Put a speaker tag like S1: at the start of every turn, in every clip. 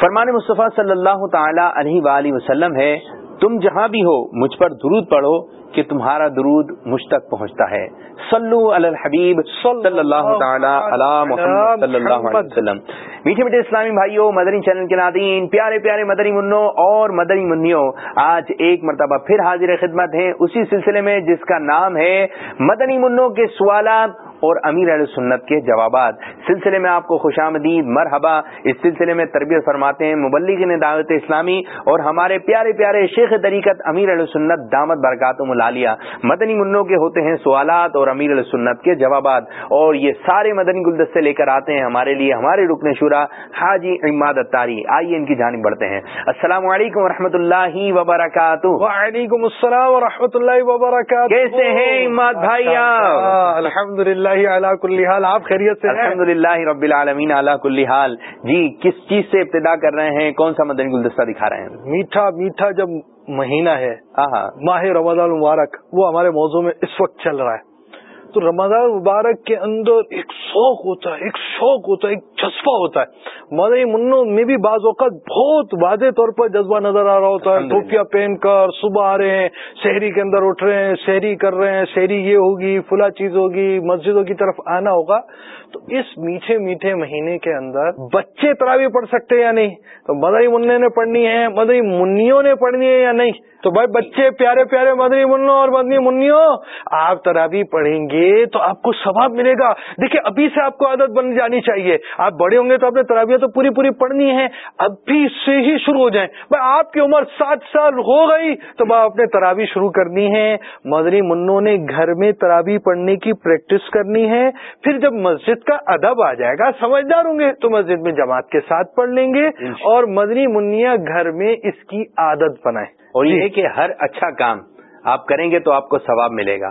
S1: فرمان مصطفیٰ صلی اللہ تعالی علیہ وآلہ وسلم ہے تم جہاں بھی ہو مجھ پر درود پڑھو کہ تمہارا درود مجھ تک پہنچتا ہے۔ صلو علی الحبیب صلی اللہ تعالی علی محمد صلی اللہ علیہ وسلم۔ میٹھے میٹھے اسلامی بھائیوں مدنی چینل کے ناظرین پیارے پیارے مدنی منوں اور مدنی منوں آج ایک مرتبہ پھر حاضر خدمت ہیں اسی سلسلے میں جس کا نام ہے مدنی منوں کے سوالات۔ اور امیر علیہ سنت کے جوابات۔ سلسلے میں آپ کو خوش آمدید مرحبا۔ اس سلسلے میں تربیت فرماتے ہیں مبلغ نے دعوت اسلامی اور ہمارے پیارے پیارے شیخ طریقت امیر علیہ سنت دامت برکات ملالیہ۔ مدنی منوں کے ہوتے ہیں سوالات اور امیر علیہ سنت کے جوابات۔ اور یہ سارے مدنی گلدستے لے کر آتے ہیں ہمارے لیے ہمارے رکن شورا حاجی اماد اتاری۔ آئیے ان کی جانب بڑھتے ہیں۔ السلام علیکم و اللہ وبرکاتہ۔
S2: وعلیکم السلام و اللہ وبرکاتہ۔
S1: کیسے ہیں اماد بھائی
S2: الحمد للہ کل حال آپ خیریت سے
S1: الحمد للہ رب العالمین اعلیٰ کل حال۔ جی کس چیز سے ابتدا کر رہے ہیں؟ کون سا مدنی گلدستہ دکھا رہے ہیں؟
S2: میٹھا میٹھا جب مہینہ ہے ماہ رمضان المبارک وہ ہمارے موضوع میں اس وقت چل رہا ہے۔ تو رمضان مبارک کے اندر ایک شوق ہوتا ہے ایک شوق ہوتا ہے ایک جذبہ ہوتا ہے۔ مدنی منوں میں بھی بعض اوقات بہت واضح طور پر جذبہ نظر آ رہا ہوتا ہے۔ ٹوپیاں پہن کر صبح آ رہے ہیں شہری کے اندر اٹھ رہے ہیں شہری کر رہے ہیں شہری یہ ہوگی فلا چیز ہوگی مسجدوں کی طرف آنا ہوگا۔ تو اس میٹھے میٹھے مہینے کے اندر بچے تراوی پڑھ سکتے ہیں یا نہیں؟ تو مدنی منع نے پڑھنی ہے مدنی منوں نے پڑھنی ہے یا نہیں؟ تو بھائی بچے پیارے پیارے مدنی منوں اور مدنی منوں آپ تراوی پڑھیں گے تو آپ کو ثواب ملے گا۔ دیکھیں ابھی سے آپ کو عادت بن جانی چاہیے۔ آپ بڑے ہوں گے تو اپنے تراویہ تو پوری پوری پڑھنی ہے ابھی سے ہی شروع ہو جائیں۔ بھائی آپ کی عمر سات سال ہو گئی تو آپ اپنے تراوی شروع کرنی ہے۔ مدنی منوں نے گھر میں تراوی پڑھنے کی پریکٹس کرنی ہے۔ پھر جب مسجد کا ادب آ جائے گا سمجھدار ہوں گے تو مسجد میں جماعت کے ساتھ پڑھ لیں گے۔ اور مدنی منیا گھر میں اس کی عادت بنائیں۔
S1: اور یہ کہ ہر اچھا کام آپ کریں گے تو آپ کو ثواب ملے گا۔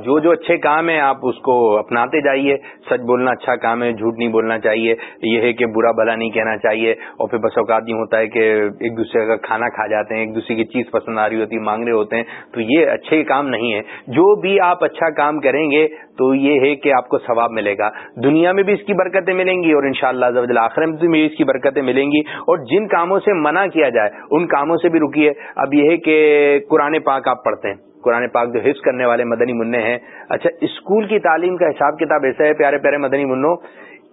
S1: جو جو اچھے کام ہیں آپ اس کو اپناتے جائیے۔ سچ بولنا اچھا کام ہے جھوٹ نہیں بولنا چاہیے۔ یہ ہے کہ برا بلا نہیں کہنا چاہیے۔ اور پھر بس اوقات یہ ہوتا ہے کہ ایک دوسرے کا کھانا کھا جاتے ہیں ایک دوسرے کی چیز پسند آ رہی ہوتی ہے مانگ رہے ہوتے ہیں۔ تو یہ اچھے کام نہیں ہے جو بھی آپ اچھا کام کریں گے تو یہ ہے کہ آپ کو ثواب ملے گا۔ دنیا میں بھی اس کی برکتیں ملیں گی اور ان شاء اللہ آخر میں بھی اس کی برکتیں ملیں گی۔ اور جن کاموں سے منع کیا جائے ان کاموں سے بھی رکیے۔ اب یہ ہے کہ قرآن پاک آپ پڑھتے ہیں۔ قرآن پاک جو حفظ کرنے والے مدنی منع ہیں۔ اچھا اسکول کی تعلیم کا حساب کتاب ایسا ہے، پیارے پیارے مدنی منوں،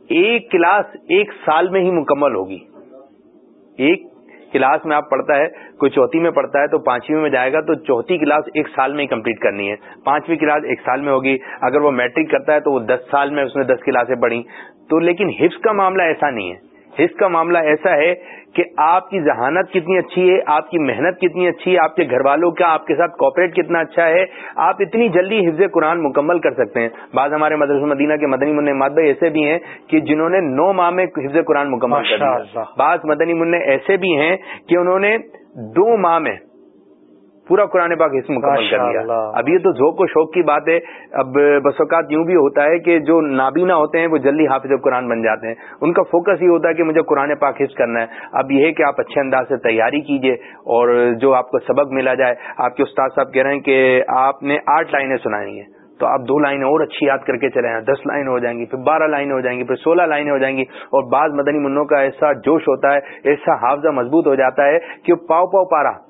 S1: ایک کلاس ایک سال میں ہی مکمل ہوگی۔ ایک کلاس میں آپ پڑھتا ہے، کوئی چوتھی میں پڑھتا ہے تو پانچویں میں جائے گا تو چوتھی کلاس ایک سال میں ہی کمپلیٹ کرنی ہے۔ پانچویں کلاس ایک سال میں ہوگی۔ اگر وہ میٹرک کرتا ہے تو وہ دس سال میں اس نے دس کلاسیں پڑھی تو لیکن حفظ کا معاملہ ایسا نہیں ہے۔ حص کا معاملہ ایسا ہے کہ آپ کی ذہانت کتنی اچھی ہے آپ کی محنت کتنی اچھی ہے آپ کے گھر والوں کا آپ کے ساتھ کوپریٹ کتنا اچھا ہے آپ اتنی جلدی حفظ قرآن مکمل کر سکتے ہیں۔ بعض ہمارے مدرس مدینہ کے مدنی من مادہ ایسے بھی ہیں کہ جنہوں نے نو ماہ میں حفظ قرآن مکمل کر دیا۔ بعض مدنی منع ایسے بھی ہیں کہ انہوں نے دو ماہ میں پورا قرآن پاک اس مکمل کر دیا اب یہ تو ذوق و شوق کی بات ہے۔ اب بس اوقات یوں بھی ہوتا ہے کہ جو نابینا ہوتے ہیں وہ جلدی حافظ قرآن بن جاتے ہیں۔ ان کا فوکس یہ ہوتا ہے کہ مجھے قرآن پاک حفظ کرنا ہے۔ اب یہ ہے کہ آپ اچھے انداز سے تیاری کیجیے اور جو آپ کو سبق ملا جائے۔ آپ کے استاد صاحب کہہ رہے ہیں کہ آپ نے آٹھ لائنیں سنائی ہیں۔ تو آپ دو لائنیں اور اچھی یاد کر کے چلے ہیں دس لائن ہو جائیں گی پھر بارہ لائنیں ہو جائیں گی پھر سولہ لائنیں ہو جائیں گی۔ اور بعض مدنی منوں کا ایسا جوش ہوتا ہے ایسا حافظہ مضبوط ہو جاتا ہے کہ پاؤ پاؤ پارا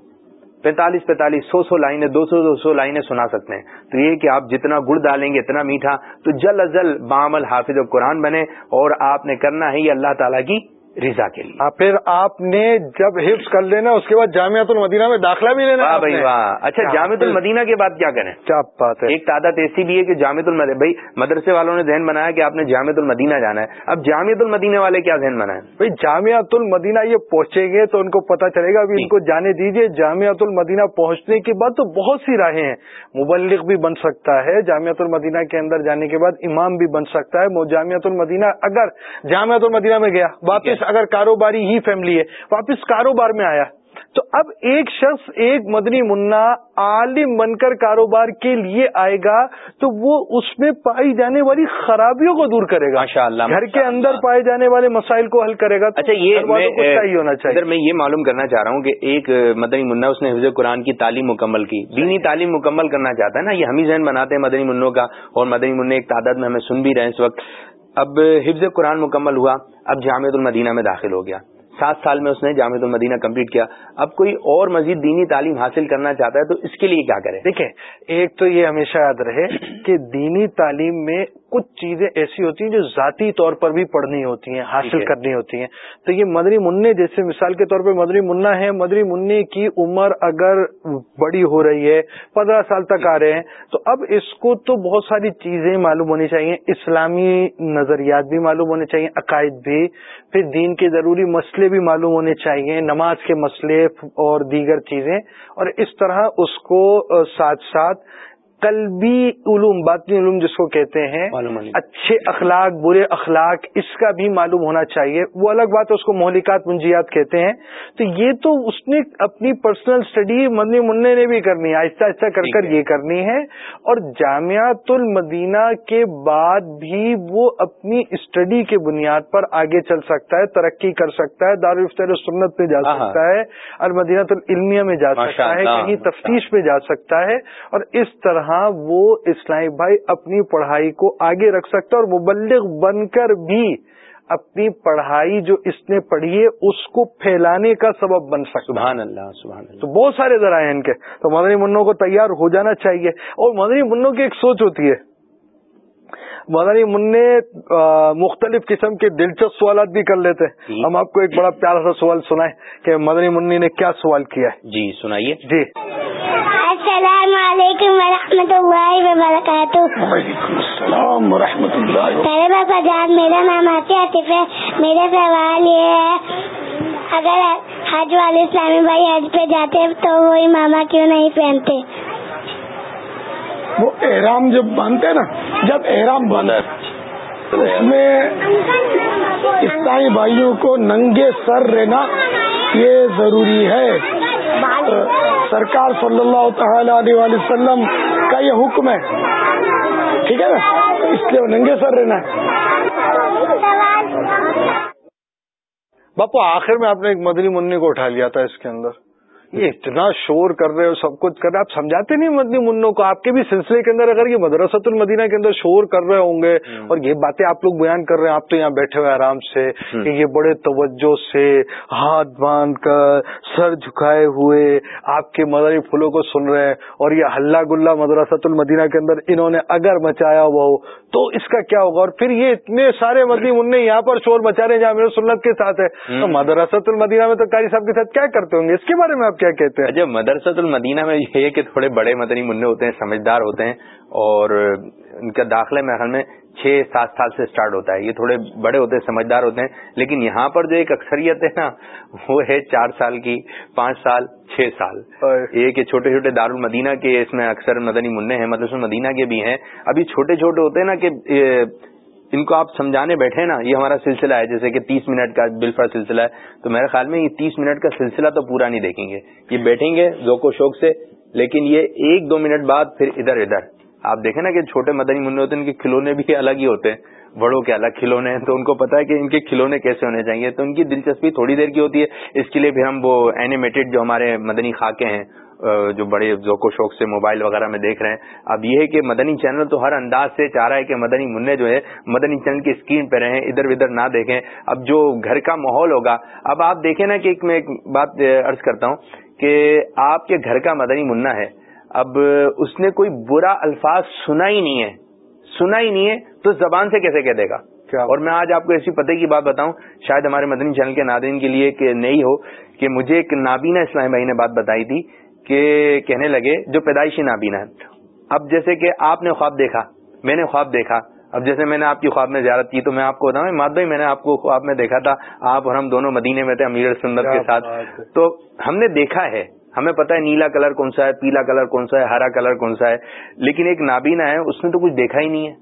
S1: پینتالیس پینتالیس، سو سو لائنیں، دو سو دو سو لائنیں سنا سکتے ہیں۔ تو یہ کہ آپ جتنا گڑ ڈالیں گے، اتنا میٹھا۔ تو جل ازل بامل حافظ قرآن بنے اور آپ نے کرنا ہے یہ اللہ تعالیٰ کی رضا کے لیے۔
S2: پھر آپ نے جب حفظ کر لینا اس کے بعد جامعت المدینہ میں داخلہ بھی لینا
S1: واہ بھائی واہ۔ اچھا جامعت المدینہ کے بعد کیا کریں؟
S2: کیا بات ہے۔
S1: ایک تعداد ایسی بھی ہے کہ جامعت المدینہ بھائی مدرسے والوں نے ذہن بنایا کہ آپ نے جامعت المدینہ جانا ہے۔ اب جامعت المدینہ والے کیا ذہن بنائے
S2: بھائی جامعت المدینہ یہ پہنچیں گے تو ان کو پتا چلے گا۔ ابھی ان کو جانے دیجیے جامعت المدینہ پہنچنے کے بعد تو بہت سی راہیں ہیں۔ مبلغ بھی بن سکتا ہے۔ جامعت المدینہ کے اندر جانے کے بعد امام بھی بن سکتا ہے۔ جامعت المدینہ اگر جامعت المدینہ میں گیا واپس اگر کاروباری ہی فیملی ہے واپس کاروبار میں آیا۔ تو اب ایک شخص ایک مدنی منا عالم بن کر کاروبار کے لیے آئے گا تو وہ اس میں پائی جانے والی خرابیوں کو دور کرے گا۔ گھر کے اندر پائے جانے والے مسائل کو حل کرے گا۔
S1: اچھا یہ ہونا چاہیے۔ میں یہ معلوم کرنا چاہ رہا ہوں کہ ایک مدنی منا اس نے حفظ قرآن کی تعلیم مکمل کی۔ دینی تعلیم مکمل کرنا چاہتا ہے نا یہ ہم ہی ذہن بناتے ہیں مدنی منوں کا۔ اور مدنی منع ایک تعداد میں ہمیں سن بھی رہے ہیں اس وقت۔ اب حفظ قرآن مکمل ہوا، اب جامع المدینہ میں داخل ہو گیا۔ سات سال میں اس نے جامع المدینہ کمپلیٹ کیا۔ اب کوئی اور مزید دینی تعلیم حاصل کرنا چاہتا ہے تو اس کے لیے کیا کرے؟
S2: دیکھیں، ایک تو یہ ہمیشہ یاد رہے کہ دینی تعلیم میں کچھ چیزیں ایسی ہوتی ہیں جو ذاتی طور پر بھی پڑھنی ہوتی ہیں حاصل کرنی ہوتی ہیں۔ تو یہ مدری منع جیسے مثال کے طور پہ مدری منا ہے۔ مدری منع کی عمر اگر بڑی ہو رہی ہے پندرہ سال تک آ رہے ہیں تو اب اس کو تو بہت ساری چیزیں معلوم ہونی چاہیے۔ اسلامی نظریات بھی معلوم ہونے چاہیے عقائد بھی پھر دین کے ضروری مسئلے بھی معلوم ہونے چاہیے نماز کے مسئلے اور دیگر چیزیں۔ اور اس طرح اس کو ساتھ ساتھ قلبی علوم باطنی علوم جس کو کہتے ہیں اچھے اخلاق برے اخلاق اس کا بھی معلوم ہونا چاہیے۔ وہ الگ بات ہے اس کو مہلکات منجیات کہتے ہیں۔ تو یہ تو اس نے اپنی پرسنل اسٹڈی مدنی منع نے بھی کرنی ہے آہستہ آہستہ کر کر یہ کرنی ہے۔ اور جامعات المدینہ کے بعد بھی وہ اپنی اسٹڈی کے بنیاد پر آگے چل سکتا ہے ترقی کر سکتا ہے دارالفتر سنت پہ جا۔ سکتا ہے المدینہ العلمیہ میں جا سکتا ہے کہیں تفتیش پہ جا سکتا ہے۔ اور اس طرح وہ اسلامی بھائی اپنی پڑھائی کو آگے رکھ سکتا اور مبلغ بن کر بھی اپنی پڑھائی جو اس نے پڑھی ہے اس کو پھیلانے کا سبب بن سکتا
S1: سبحان اللہ سبحان اللہ۔
S2: تو بہت سارے ذرائع ان کے۔ تو مدنی منوں کو تیار ہو جانا چاہیے۔ اور مدنی منوں کی ایک سوچ ہوتی ہے۔ مدنی منع مختلف قسم کے دلچسپ سوالات بھی کر لیتے ہیں۔ جی۔ ہم آپ کو ایک بڑا پیارا سا سوال سنائیں کہ مدنی منی نے کیا سوال کیا ہے؟
S1: جی سنائیے۔
S2: جی۔
S3: السلام علیکم ورحمۃ اللہ وبرکاتہ۔ وعلیکم
S2: السلام و رحمۃ اللہ
S3: پہلے بابا جان میرا نام آتی عاطف ہے۔ میرا سوال یہ ہے اگر حج والے اسلامی بھائی حج پہ جاتے تو وہ ماما کیوں نہیں پہنتے؟
S2: وہ احرام جب باندھتے نا جب احرام باندھے اس میں عیسائی بھائیوں کو ننگے سر رہنا یہ ضروری ہے۔ سرکار صلی اللہ تعالی علیہ وسلم کا یہ حکم ہے۔ ٹھیک ہے نا؟ اس لیے ننگے سر رہنا ہے۔ باپو، آخر میں آپ نے ایک مدنی منی کو اٹھا لیا تھا اس کے اندر۔ یہ اتنا شور کر رہے ہو سب کچھ کر رہے آپ سمجھاتے نہیں مدنی منوں کو؟ آپ کے بھی سلسلے کے اندر اگر یہ مدرسۃ المدینہ کے اندر شور کر رہے ہوں گے اور یہ باتیں آپ لوگ بیان کر رہے ہیں آپ تو یہاں بیٹھے ہوئے آرام سے کہ یہ بڑے توجہ سے ہاتھ باندھ کر سر جھکائے ہوئے آپ کے مدری پھولوں کو سن رہے ہیں اور یہ ہلہ گلا مدرسۃ المدینہ کے اندر انہوں نے اگر مچایا ہوا ہو تو اس کا کیا ہوگا؟ اور پھر یہ اتنے سارے مدنی منع یہاں پر شور مچا رہے ہیں جہاں میرے سنت کے ساتھ ہے تو مدرسۃ المدینہ میں تو قاری صاحب کے ساتھ کیا کرتے ہوں گے؟ اس کے بارے میں آپ کیا کہتے ہیں؟
S1: جب مدرسۃ المدینہ میں یہ ہے کہ تھوڑے بڑے مدنی منع ہوتے ہیں سمجھدار ہوتے ہیں اور ان کا داخلہ محل میں چھ سات سال سے اسٹارٹ ہوتا ہے۔ یہ تھوڑے بڑے ہوتے ہیں سمجھدار ہوتے ہیں لیکن یہاں پر جو ایک اکثریت ہے نا وہ ہے چار سال کی پانچ سال چھ سال۔ یہ کہ چھوٹے چھوٹے دار المدینہ کے اس میں اکثر مدنی منع ہیں مدرس المدینہ کے بھی ہیں۔ ابھی چھوٹے چھوٹے ہوتے ہیں نا کہ ان کو آپ سمجھانے بیٹھے نا، یہ ہمارا سلسلہ ہے، جیسے کہ تیس منٹ کا بالفر سلسلہ ہے۔ تو میرے خیال میں یہ تیس منٹ کا سلسلہ تو پورا نہیں دیکھیں گے۔ یہ بیٹھیں گے ذوق و شوق سے، لیکن یہ ایک دو منٹ بعد پھر ادھر ادھر۔ آپ دیکھیں نا کہ چھوٹے مدنی منع ہوتے ہیں ان کے کھلونے بھی الگ ہی ہوتے ہیں۔ بڑوں کے الگ کھلونے ہیں، تو ان کو پتا ہے کہ ان کے کھلونے کیسے ہونے چاہیے۔ تو ان کی دلچسپی تھوڑی دیر کی ہوتی ہے۔ اس کے لیے پھر ہم وہ اینیمیٹڈ جو ہمارے مدنی خاکے ہیں جو بڑے ذوق و شوق سے موبائل وغیرہ میں دیکھ رہے ہیں۔ اب یہ ہے کہ مدنی چینل تو ہر انداز سے چاہ رہا ہے کہ مدنی منع جو ہے مدنی چینل کی اسکرین پہ رہیں ادھر ادھر نہ دیکھیں۔ اب جو گھر کا ماحول ہوگا اب آپ دیکھیں نا کہ ایک میں ایک بات عرض کرتا ہوں کہ آپ کے گھر کا مدنی منع ہے۔ اب اس نے کوئی برا الفاظ سنا ہی نہیں ہے۔ سنا ہی نہیں ہے تو زبان سے کیسے کہہ دے گا؟ اور میں آج آپ کو ایسی پتے کی بات بتاؤں۔ شاید ہمارے مدنی چینل کے ناظرین کے لیے کہ نہیں ہو کہ مجھے ایک نابینا اسلام بھائی نے بات بتائی تھی۔ کہ کہنے لگے جو پیدائشی نابینا ہے۔ اب جیسے کہ آپ نے خواب دیکھا میں نے خواب دیکھا۔ اب جیسے میں نے آپ کی خواب میں زیارت کی تو میں آپ کو بتاؤں ماد بھائی میں نے آپ کو خواب میں دیکھا تھا۔ آپ اور ہم دونوں مدینے میں تھے امیر سندر کے ساتھ۔ تو ہم نے دیکھا ہے ہمیں پتا ہے نیلا کلر کون سا ہے پیلا کلر کون سا ہے ہرا کلر کون سا ہے۔ لیکن ایک نابینا ہے اس نے تو کچھ دیکھا ہی نہیں ہے۔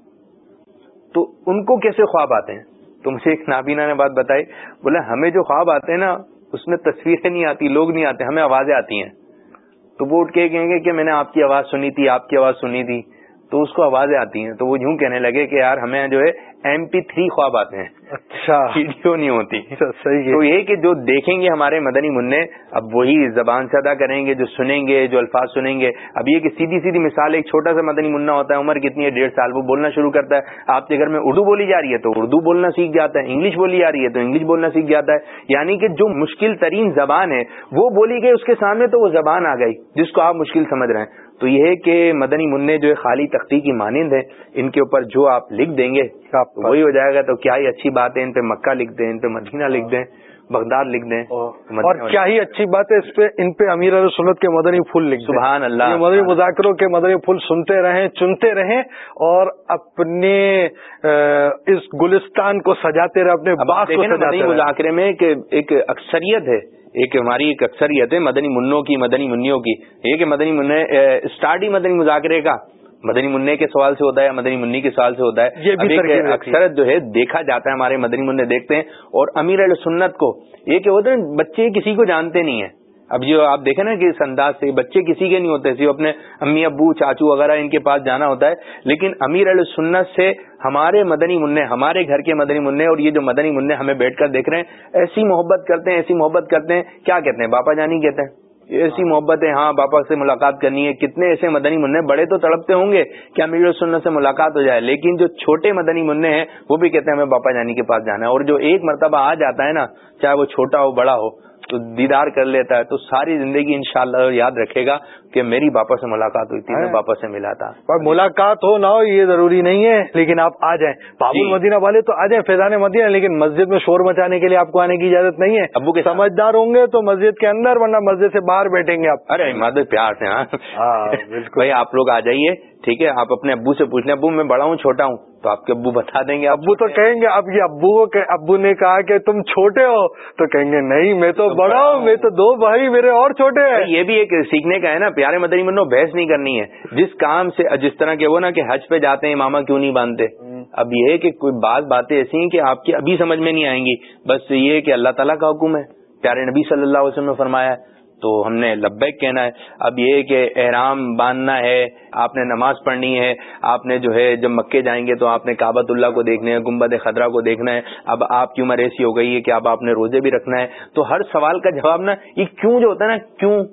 S1: تو ان کو کیسے خواب آتے ہیں؟ تو مجھے ایک نابینا نے بات بتائی بولا ہمیں جو خواب آتے ہیں نا اس میں تصویریں نہیں آتی لوگ نہیں آتے ہمیں آوازیں آتی ہیں۔ تو وہ اٹھ کے کہیں گے کہ میں نے آپ کی آواز سنی تھی، آپ کی آواز سنی تھی۔ تو اس کو آوازیں آتی ہیں تو وہ یوں کہنے لگے کہ یار ہمیں جو ہے ایم پی تھری خواب آتے ہیں۔
S2: اچھا۔
S1: ویڈیو نہیں ہوتی۔
S2: اچھا، صحیح
S1: تو یہ کہ جو دیکھیں گے ہمارے مدنی منع اب وہی زبان سے ادا کریں گے جو سنیں گے جو الفاظ سنیں گے۔ اب یہ کہ سیدھی سیدھی مثال ایک چھوٹا سا مدنی منا ہوتا ہے عمر کتنی ہے؟ ڈیڑھ سال۔ وہ بولنا شروع کرتا ہے۔ آپ کے گھر میں اردو بولی جا رہی ہے تو اردو بولنا سیکھ جاتا ہے انگلش بولی جا رہی ہے تو انگلش بولنا سیکھ جاتا ہے۔ یعنی کہ جو مشکل ترین زبان ہے وہ بولی گئی اس کے سامنے تو وہ زبان آ گئی جس کو آپ مشکل سمجھ رہے ہیں۔ تو یہ ہے کہ مدنی منع جو خالی تختی کی مانند ہے ان کے اوپر جو آپ لکھ دیں گے وہی ہو جائے گا تو کیا ہی اچھی بات ہے ان پہ مکہ لکھ دیں ان پہ مدینہ لکھ دیں بغداد لکھ دیں
S2: اور کیا ہی اچھی بات ہے اس پہ ان پہ امیر سنت کے مدنی پھول لکھ
S1: سبحان اللہ۔
S2: مدنی مذاکروں کے مدنی پھول سنتے رہیں چنتے رہیں اور اپنے اس گلستان کو سجاتے رہے اپنے
S1: مذاکرے میں ایک اکثریت ہے ایک ہماری ایک اکثریت ہے مدنی منوں کی مدنی منوں کی۔ یہ کہ مدنی من اسٹارٹ ہی مدنی مذاکرے کا۔ مدنی منع کے سوال سے ہوتا ہے مدنی منی کے سوال سے ہوتا ہے۔ اکثرت جو ہے دیکھا جاتا ہے ہمارے مدنی منع دیکھتے ہیں۔ اور امیر علیہ سنت کو یہ کہ ہوتے ہیں بچے کسی کو جانتے نہیں ہیں۔ اب جو آپ دیکھیں نا کہ اس انداز سے بچے کسی کے نہیں ہوتے صرف اپنے امی ابو چاچو وغیرہ ان کے پاس جانا ہوتا ہے۔ لیکن امیر علیہ سنت سے ہمارے مدنی منع، ہمارے گھر کے مدنی منع اور یہ جو مدنی منع ہمیں بیٹھ کر دیکھ رہے ہیں، ایسی محبت کرتے ہیں، ایسی محبت کرتے ہیں، کیا کہتے ہیں؟ باپا جانی کہتے ہیں۔ ایسی محبت ہے ہاں باپا سے ملاقات کرنی ہے۔ کتنے ایسے مدنی منع، بڑے تو تڑپتے ہوں گے کہ امیر سنت سے ملاقات ہو جائے، لیکن جو چھوٹے مدنی منع ہیں، وہ بھی کہتے ہیں ہمیں باپا جانی کے پاس جانا ہے۔ اور جو ایک مرتبہ آ جاتا ہے نا، چاہے وہ چھوٹا ہو، بڑا ہو دیدار کر لیتا ہے تو ساری زندگی انشاءاللہ یاد رکھے گا کہ میری باپا سے ملاقات ہوئی تھی میں باپا سے ملا تھا۔
S2: ملاقات ہو نہ ہو یہ ضروری نہیں ہے لیکن آپ آ جائیں۔ بابو جی۔ مدینہ والے تو آ جائیں فیضان مدینہ لیکن مسجد میں شور مچانے کے لیے آپ کو آنے کی اجازت نہیں ہے۔
S1: ابو کے
S2: سمجھدار ہوں گے تو مسجد کے اندر ورنہ مسجد سے باہر بیٹھیں گے آپ۔
S1: ارے مدد پیار سے ہاں, ہاں، بھائی آپ لوگ آ جائیے ٹھیک ہے؟ آپ اپنے ابو سے پوچھ لیں ابو میں بڑا ہوں چھوٹا ہوں۔ تو آپ کے ابو بتا دیں گے
S2: ابو تو کہیں گے اب یہ ابو ابو نے کہا کہ تم چھوٹے ہو تو کہیں گے نہیں میں تو بڑا ہوں میں تو دو بھائی میرے اور چھوٹے ہیں۔
S1: یہ بھی ایک سیکھنے کا ہے نا پیارے مدنی منو بحث نہیں کرنی ہے۔ جس کام سے جس طرح کے وہ نا کہ حج پہ جاتے ہیں ماما کیوں نہیں باندھتے؟ اب یہ کہ کوئی بعض باتیں ایسی ہیں کہ آپ کی ابھی سمجھ میں نہیں آئیں گی۔ بس یہ کہ اللہ تعالیٰ کا حکم ہے۔ پیارے نبی صلی اللہ علیہ وسلم نے فرمایا ہے تو ہم نے لبیک کہنا ہے، اب یہ کہ احرام باندھنا ہے، آپ نے نماز پڑھنی ہے، آپ نے جو ہے جب مکے جائیں گے تو آپ نے کابت اللہ کو دیکھنا ہے گمبد خطرہ کو دیکھنا ہے۔ اب آپ کی عمر ایسی ہو گئی ہے کہ اب آپ نے روزے بھی رکھنا ہے۔ تو ہر سوال کا جواب نا، یہ کیوں جو ہوتا ہے نا، کیوں؟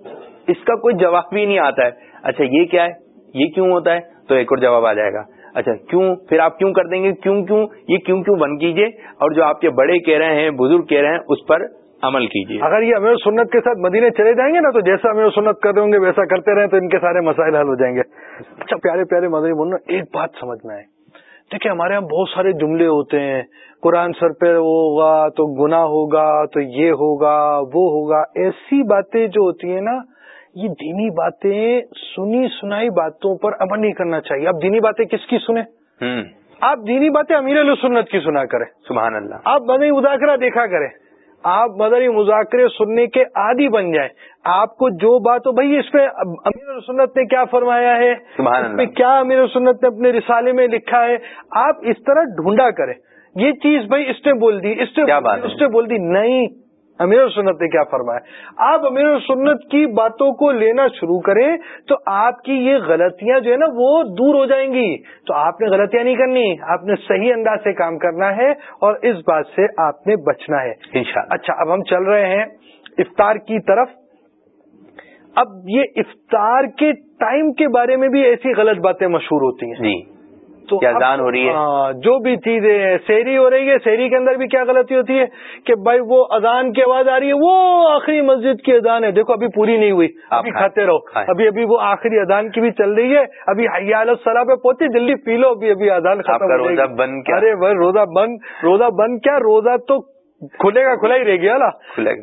S1: اس کا کوئی جواب بھی نہیں آتا ہے۔ اچھا یہ کیا ہے؟ یہ کیوں ہوتا ہے؟ تو ایک اور جواب آ جائے گا۔ اچھا کیوں؟ پھر آپ کیوں کر دیں گے؟ کیوں کیوں؟ یہ کیوں کیوں؟ بن کیجیے اور جو آپ کے بڑے کہہ رہے ہیں، بزرگ کہہ رہے ہیں، اس پر عمل کیجیے۔
S2: اگر یہ امیر سنت کے ساتھ مدینے چلے جائیں گے نا تو جیسا امیر سنت کر رہے ہوں گے ویسا کرتے رہیں تو ان کے سارے مسائل حل ہو جائیں گے۔ اچھا پیارے پیارے مدنی بولنا ایک بات سمجھنا ہے۔ دیکھیں ہمارے یہاں بہت سارے جملے ہوتے ہیں۔ قرآن سر پہ ہوگا تو گنا ہوگا تو یہ ہوگا وہ ہوگا۔ ایسی باتیں جو ہوتی ہیں نا یہ دینی باتیں سنی سنائی باتوں پر عمل نہیں کرنا چاہیے۔ اب دینی باتیں کس کی سنیں؟ آپ دینی باتیں امیر السنت کی سنا کریں۔
S1: سبحان اللہ۔
S2: آپ مدنی مذاکرہ دیکھا کریں۔ آپ مدنی مذاکرے سننے کے عادی بن جائیں۔ آپ کو جو بات ہو بھائی اس پہ امیر سنت نے کیا فرمایا ہے؟ اس پہ کیا امیر سنت نے اپنے رسالے میں لکھا ہے؟ آپ اس طرح ڈھونڈا کریں۔ یہ چیز بھائی اس نے بول دی اس نے بول دی نہیں۔ امیر سنت نے کیا فرمایا؟ آپ امیر سنت کی باتوں کو لینا شروع کریں تو آپ کی یہ غلطیاں جو ہے نا وہ دور ہو جائیں گی۔ تو آپ نے غلطیاں نہیں کرنی آپ نے صحیح انداز سے کام کرنا ہے اور اس بات سے آپ نے بچنا ہے۔ اچھا اب ہم چل رہے ہیں افطار کی طرف۔ اب یہ افطار کے ٹائم کے بارے میں بھی ایسی غلط باتیں مشہور ہوتی ہیں۔
S1: جی۔ تو اذان ہو رہی ہے؟
S2: ہاں، جو بھی چیزیں شہری ہو رہی ہے شہری کے اندر بھی کیا غلطی ہوتی ہے کہ بھائی وہ اذان کی آواز آ رہی ہے وہ آخری مسجد کی اذان ہے۔ دیکھو ابھی پوری نہیں ہوئی ابھی کھاتے رہو۔ ابھی ابھی وہ آخری اذان کی بھی چل رہی ہے۔ ابھی حیال الصلاح پہ پہنچی جلدی پی لو ابھی ابھی اذان ختم
S1: روزہ بند
S2: ارے بھائی روزہ بند روزہ بند کیا؟ روزہ تو کھلے گا کھلا ہی رہ گیا نا۔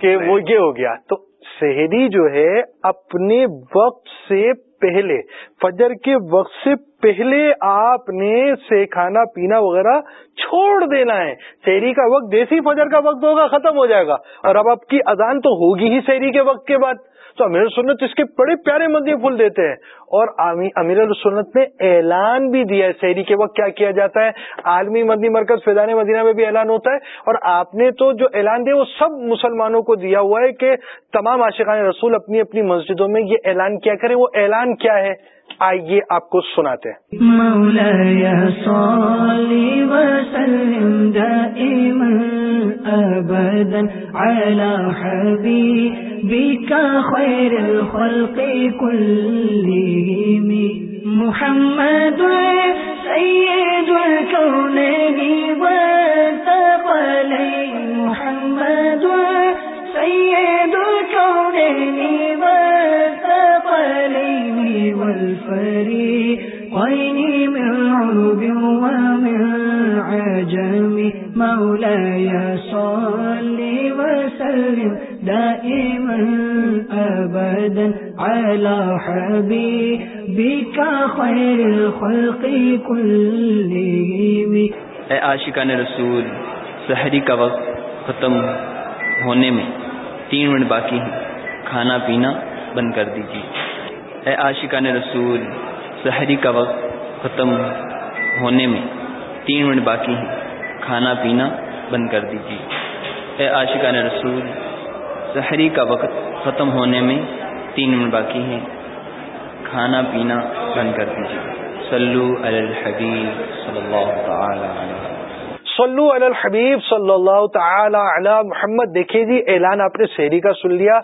S2: کہ وہ یہ ہو گیا۔ تو شہری جو ہے اپنے وقت سے پہلے فجر کے وقت سے پہلے آپ نے سے کھانا پینا وغیرہ چھوڑ دینا ہے۔ شہری کا وقت دیسی فجر کا وقت ہوگا، ختم ہو جائے گا۔ اور اب آپ کی اذان تو ہوگی ہی شہری کے وقت کے بعد۔ تو امیر سنت اس کے بڑے پیارے مندی پھول دیتے ہیں۔ اور امیر السنت نے اعلان بھی دیا ہے شہری کے وقت کیا کیا جاتا ہے۔ عالمی مدنی مرکز فیضان مدینہ میں بھی اعلان ہوتا ہے اور آپ نے تو جو اعلان دیا وہ سب مسلمانوں کو دیا ہوا ہے کہ تمام عاشقان رسول اپنی اپنی مسجدوں میں یہ اعلان کیا کریں۔ وہ اعلان کیا ہے؟ آئیے آپ کو سناتے
S4: خير الخلق كلهم محمد سيد الكونين والثقلين محمد سيد الكونين والثقلين والفريقين من عرب ومن عجم مولاي صل وسلم دائما ابدا على حبيبك خير الخلق كلهم.
S5: اے عاشقان رسول، سحری کا وقت ختم ہونے میں تین منٹ باقی ہیں۔ کھانا پینا بند کر دیجیے اے عاشقان رسول، سحری کا وقت ختم ہونے میں تین منٹ باقی ہیں۔ کھانا پینا بند کر دیجیے اے عاشقان رسول سحری کا وقت ختم ہونے میں تین منٹ باقی ہیں۔ کھانا پینا بند کر دیجیے سلو الحبیب صلی اللہ تعالی
S2: صلو علی الحبیب صلی اللہ تعالی علی محمد۔ دیکھیے جی اعلان آپ نے شہری کا سن لیا۔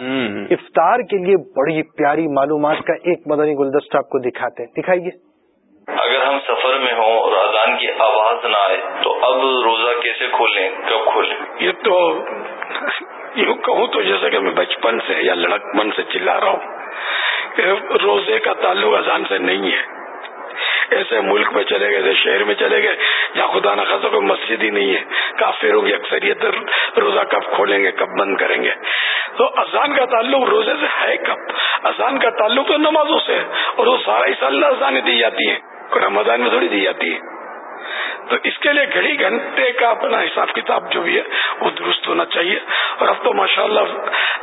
S2: افطار کے لیے بڑی پیاری معلومات کا ایک مدنی گلدستہ آپ کو دکھاتے ہیں۔ دکھائیے۔
S6: اگر ہم سفر میں ہوں اور اذان کی آواز نہ آئے تو اب روزہ کیسے کھولیں؟ کب کھولیں؟
S7: یہ تو یوں کہوں تو جیسا کہ میں بچپن سے یا لڑکپن سے چلا رہا ہوں کہ روزے کا تعلق اذان سے نہیں ہے۔ ایسے ملک میں چلے گئے، ایسے شہر میں چلے گئے جہاں خدا نخواستہ کوئی مسجد ہی نہیں ہے۔ کافروں کی اکثریت روزہ کب کھولیں گے، کب بند کریں گے؟ تو اذان کا تعلق روزے سے ہے کب؟ اذان کا تعلق تو نمازوں سے اور وہ سارا ہی سال اذانیں دی جاتی ہیں۔ رمضان میں تھوڑی دی جاتی ہے۔ تو اس کے لیے گھڑی گھنٹے کا اپنا حساب کتاب جو بھی ہے، وہ درست ہونا چاہیے۔ اور اب تو ماشاء اللہ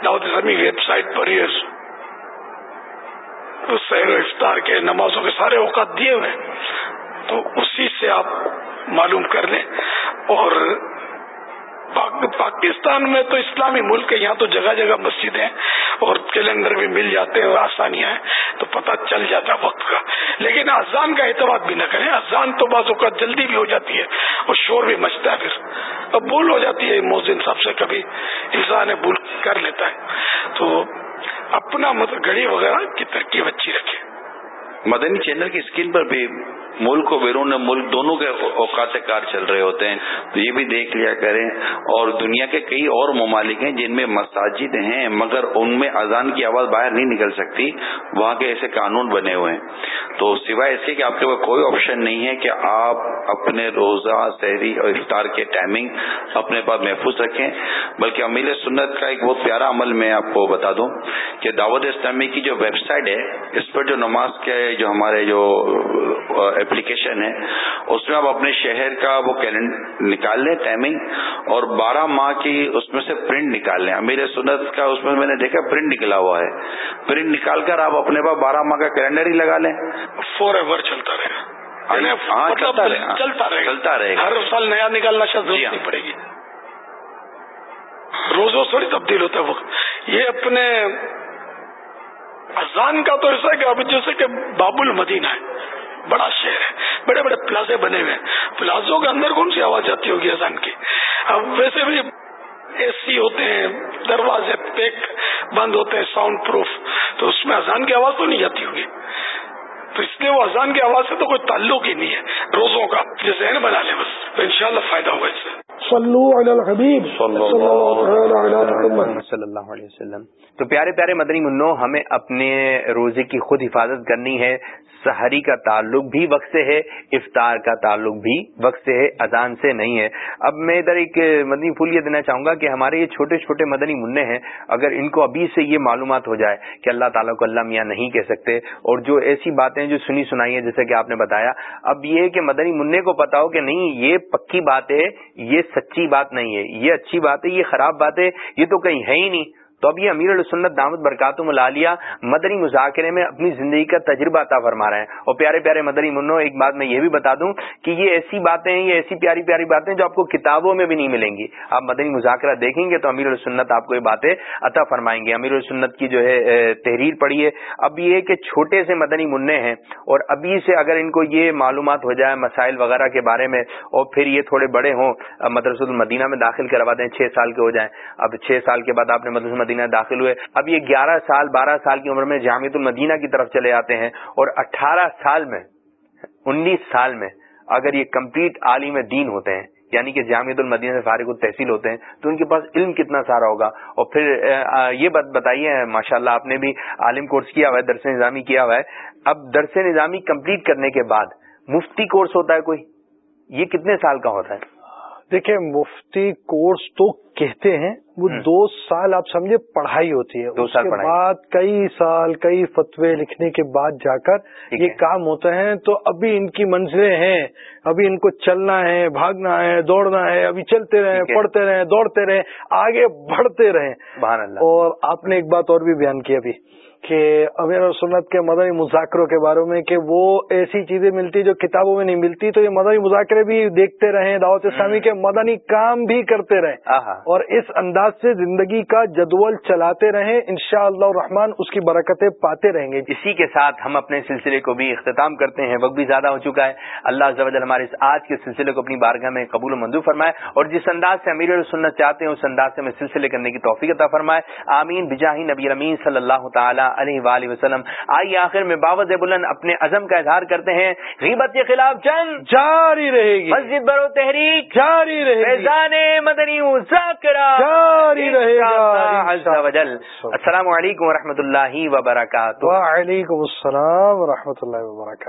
S7: داود اسلامی ویب سائٹ پر یہ سیر و افطار کے نمازوں کے سارے اوقات دیے ہوئے تو اسی سے آپ معلوم کر لیں۔ اور پاکستان میں تو اسلامی ملک ہے، یہاں تو جگہ جگہ مسجدیں اور کیلنڈر بھی مل جاتے ہیں اور آسانیاں ہیں، تو پتہ چل جاتا وقت کا۔ لیکن اذان کا اعتماد بھی نہ کریں، اذان تو بعض اوقات جلدی بھی ہو جاتی ہے اور شور بھی مچتا ہے پھر۔ اب بھول ہو جاتی ہے موزن صاحب سے، کبھی انسان بھول کر لیتا ہے۔ تو اپنا مطلب گھڑی وغیرہ کی ترکیب اچھی رکھے
S6: مدنی چینل کی اسکرین پر بھی ملک و بیرون ملک دونوں کے اوقات کار چل رہے ہوتے ہیں۔ تو یہ بھی دیکھ لیا کریں۔ اور دنیا کے کئی اور ممالک ہیں جن میں مساجد ہیں، مگر ان میں اذان کی آواز باہر نہیں نکل سکتی۔ وہاں کے ایسے قانون بنے ہوئے ہیں۔ تو سوائے اس کے کہ آپ کے پاس کوئی آپشن نہیں ہے کہ آپ اپنے روزہ شہری اور افطار کے ٹائمنگ اپنے پاس محفوظ رکھیں، بلکہ امیل سنت کا ایک بہت پیارا عمل میں آپ کو بتا دوں کہ دعوت اسلامی کی جو ویب سائٹ ہے، اس پر جو نماز کے جو ہمارے جو اپلیکیشن ہے اس میں آپ اپنے شہر کا وہ کیلنڈر نکال لیں ٹائمنگ اور بارہ ماہ کی اس میں سے پرنٹ نکال لیں۔ امیر سنت کا اس میں میں نے دیکھا پرنٹ نکلا ہوا ہے۔ پرنٹ نکال کر آپ اپنے پاس بارہ ماہ کا کیلنڈر ہی لگا لیں۔
S7: فور ایور چلتا رہے
S6: یعنی ہاں
S7: مطلب
S6: چلتا رہے
S7: چلتا رہے
S6: چلتا رہے
S7: ہر سال نیا نکالنا شاید
S6: جی ہاں۔
S7: نہیں پڑے گی۔ روزوں تھوڑی تبدیل ہوتا ہے وقت یہ اپنے اذان کا تو ایسا ہے کہ اب جیسے کہ باب المدینہ ہے، بڑا شہر ہے، بڑے بڑے پلازے بنے ہوئے ہیں۔ پلازوں کے اندر کون سی آواز جاتی ہوگی اذان کی؟ اب ویسے بھی اے سی ہوتے ہیں، دروازے پیک بند ہوتے ہیں ساؤنڈ پروف تو اس میں اذان کی آواز تو نہیں جاتی ہوگی۔ تو اس لیے وہ اذان کی آواز سے تو کوئی تعلق ہی نہیں ہے، روزوں کا۔ یہ ذہن بنا لیں بس تو انشاءاللہ فائدہ ہوگا اس سے۔
S2: صلو علی الحبیب. صلی
S1: اللہ علیہ وسلم. تو پیارے پیارے مدنی منو ہمیں اپنے روزے کی خود حفاظت کرنی ہے. سحری کا تعلق بھی وقت سے ہے افطار کا تعلق بھی وقت سے ہے اذان سے نہیں ہے. اب میں ادھر ایک مدنی پھول یہ دینا چاہوں گا کہ ہمارے یہ چھوٹے چھوٹے مدنی منع ہیں. اگر ان کو ابھی سے یہ معلومات ہو جائے کہ اللہ تعالیٰ کو اللہ میاں نہیں کہہ سکتے اور جو ایسی باتیں جو سنی سنائی ہیں جیسے کہ آپ نے بتایا اب یہ کہ مدنی منع کو پتا ہو کہ نہیں یہ پکی بات ہے یہ سچی بات نہیں ہے، یہ اچھی بات ہے، یہ خراب بات ہے، یہ تو کہیں ہے ہی نہیں۔ تو اب یہ امیر السنت دامت برکاتم العالیہ مدنی مذاکرے میں اپنی زندگی کا تجربہ عطا فرما رہے ہیں۔ اور پیارے پیارے مدنی منو ایک بات میں یہ بھی بتا دوں کہ یہ ایسی باتیں ہیں یہ ایسی پیاری پیاری باتیں جو آپ کو کتابوں میں بھی نہیں ملیں گی۔ آپ مدنی مذاکرہ دیکھیں گے تو امیر السنت آپ کو یہ باتیں عطا فرمائیں گے۔ امیر السنت کی جو ہے تحریر پڑھی ہے۔ اب یہ کہ چھوٹے سے مدنی منع ہیں اور ابھی سے اگر ان کو یہ معلومات ہو جائے مسائل وغیرہ کے بارے میں اور پھر یہ تھوڑے بڑے ہوں مدرسۃ المدینہ میں داخل کروا دیں، چھ سال کے ہو جائیں۔ اب چھ سال کے بعد آپ نے مدرسہ مدینہ داخل ہوئے۔ اب یہ گیارہ سال، بارہ سال کی عمر میں جامعت المدینہ کی طرف چلے آتے ہیں اور اٹھارہ سال میں، انیس سال میں اگر یہ کمپلیٹ عالم دین ہوتے ہیں یعنی کہ جامعت المدینہ سے فارغ التحصیل ہوتے ہیں، تو ان کے پاس علم کتنا سارا ہوگا؟ اور پھر یہ بات بتائیے ماشاء اللہ آپ نے بھی عالم کورس کیا ہوا ہے، درس نظامی کیا ہوا ہے۔ اب درس نظامی کمپلیٹ کرنے کے بعد مفتی کورس ہوتا ہے کوئی؟ یہ کتنے سال کا ہوتا ہے؟
S2: دیکھیں مفتی کورس تو کہتے ہیں وہ دو سال آپ سمجھے پڑھائی ہوتی ہے۔ اس کے بعد کئی سال کئی فتوے لکھنے کے بعد جا کر یہ کام ہوتا ہے۔ تو ابھی ان کی منزلیں ہیں ابھی ان کو چلنا ہے بھاگنا ہے دوڑنا ہے ابھی چلتے رہیں پڑھتے رہیں دوڑتے رہیں آگے بڑھتے رہیں۔ اور آپ نے ایک بات اور بھی بیان کی ابھی۔ کہ امیر سنت کے مدنی مذاکروں کے بارے میں کہ وہ ایسی چیزیں ملتی جو کتابوں میں نہیں ملتی تو یہ مدنی مذاکرے بھی دیکھتے رہیں دعوت اسلامی کے مدنی کام بھی کرتے رہیں۔ اور اس انداز سے زندگی کا جدول چلاتے رہیں انشاء اللہ رحمان اس کی برکتیں پاتے رہیں گے۔
S1: اسی کے ساتھ ہم اپنے سلسلے کو بھی اختتام کرتے ہیں۔ وقت بھی زیادہ ہو چکا ہے۔ اللہ زوج ہمارے اس آج کے سلسلے کو اپنی بارگاہ میں قبول و منظور فرمائے اور جس انداز سے امیر سنت چاہتے ہیں اس انداز سے ہمیں سلسلے کرنے کی توفیق عطا فرمائے۔ آمین۔ بجاہی نبی امین صلی اللہ تعالیٰ علیہ وآلہ وسلم۔ آئیے آخر میں باوز بلند اپنے عزم کا اظہار کرتے ہیں۔ غیبت کے خلاف جنگ
S2: جاری رہے گی۔
S1: مسجد برو تحریک۔
S2: جاری رہے
S1: گی۔ مدنی
S2: جاری رہے گا۔
S1: السلام علیکم و اللہ وبرکاتہ۔
S2: وعلیکم السلام و اللہ وبرکاتہ۔